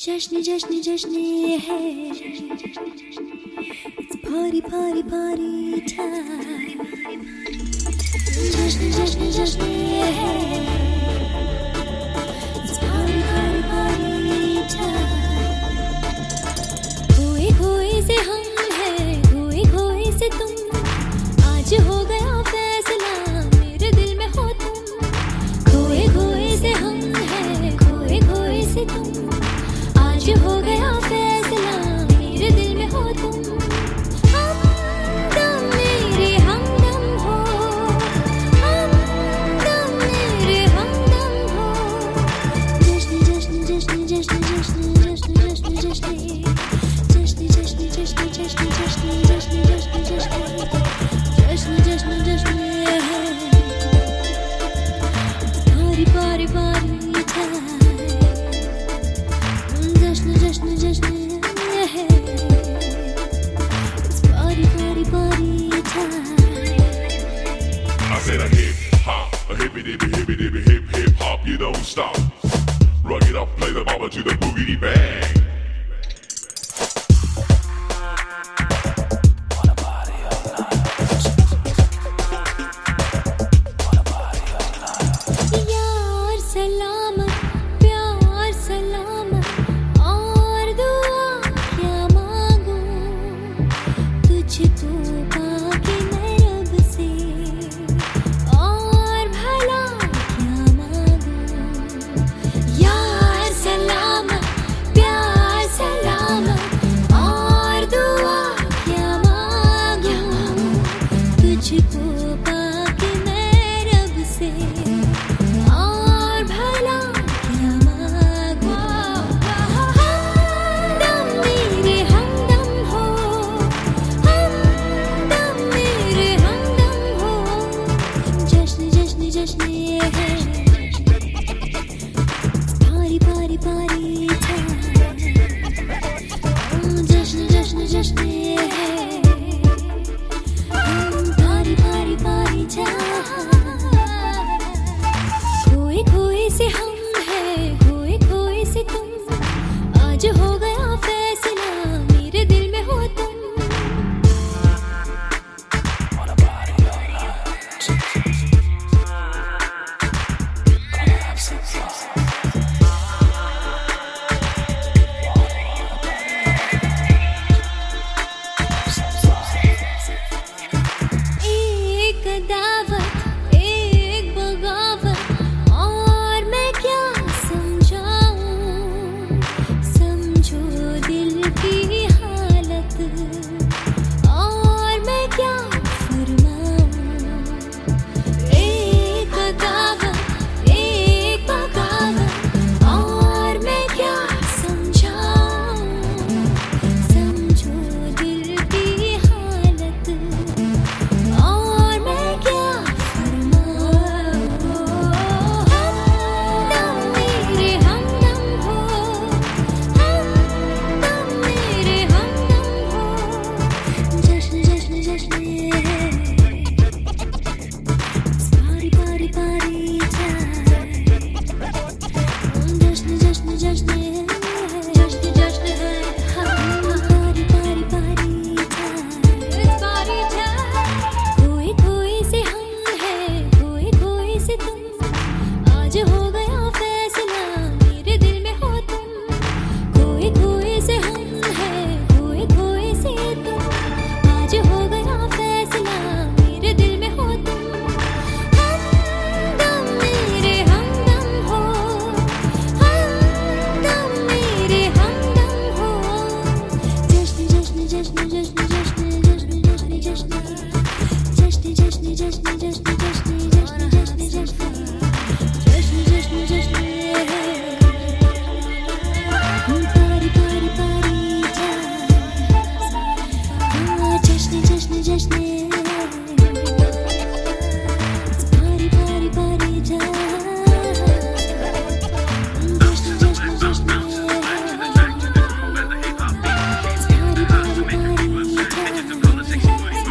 Jashni, jashni, jashni, hey! It's party party party time Jashni, jashni, jashni, hey! stop. Rock it up, play the baba to the boom. एक क्या समझो दिल की on the 60